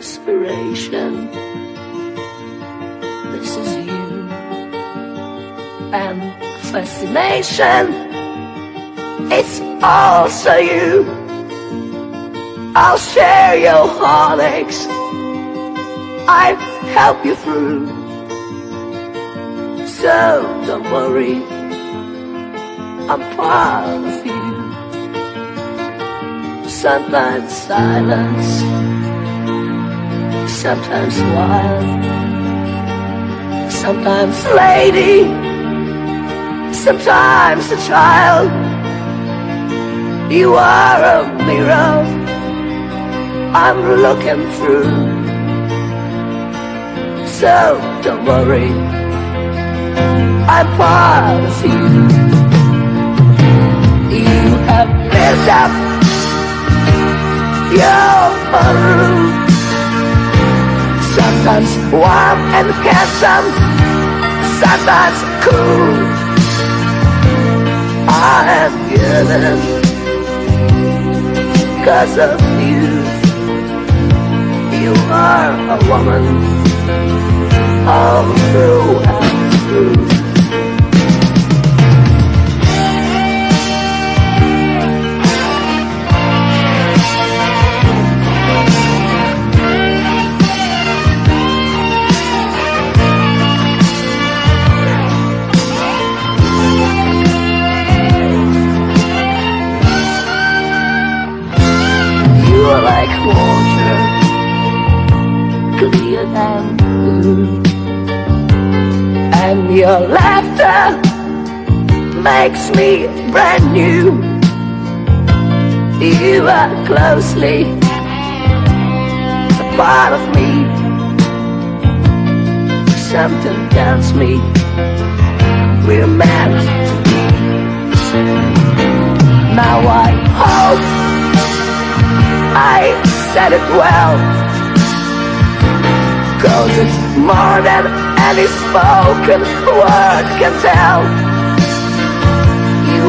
inspiration. This is you and fascination. It's also you. I'll share your heartaches. I'll help you through. So don't worry, I'm part of you. Sometimes silence, sometimes wild, sometimes lady, sometimes a child. You are a mirror I'm looking through. So don't worry, I'm part of you. You have built up your. Sometimes warm and handsome, sometimes cool. I am yelling because of you. You are a woman all through and through. Blue. And your laughter makes me brand new. You are closely a part of me. Something tells me we're meant to be. Now I hope I said it well Cause it's more than any spoken word can tell. You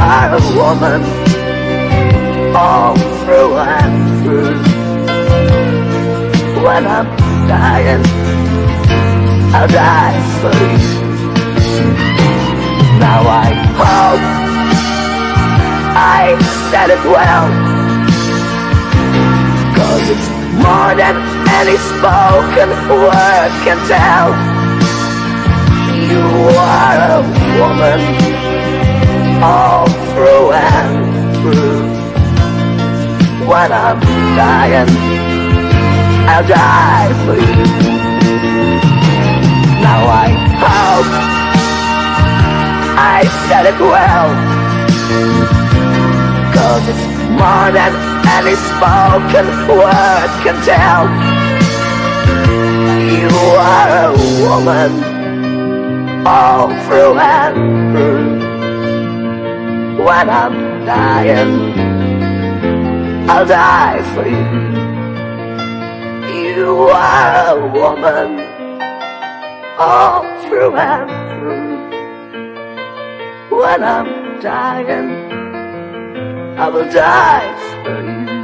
are a woman all through and through. When I'm dying, I'll die for you Now I hope I said it well. Cause it's more than any spoken word can tell. You are a woman all through and through. When I'm dying, I'll die for you. Now I hope I said it well. Cause it's more than any spoken word can tell Are a woman all through and through When I'm dying, I'll die for you You are a woman all through and through When I'm dying I will die for you.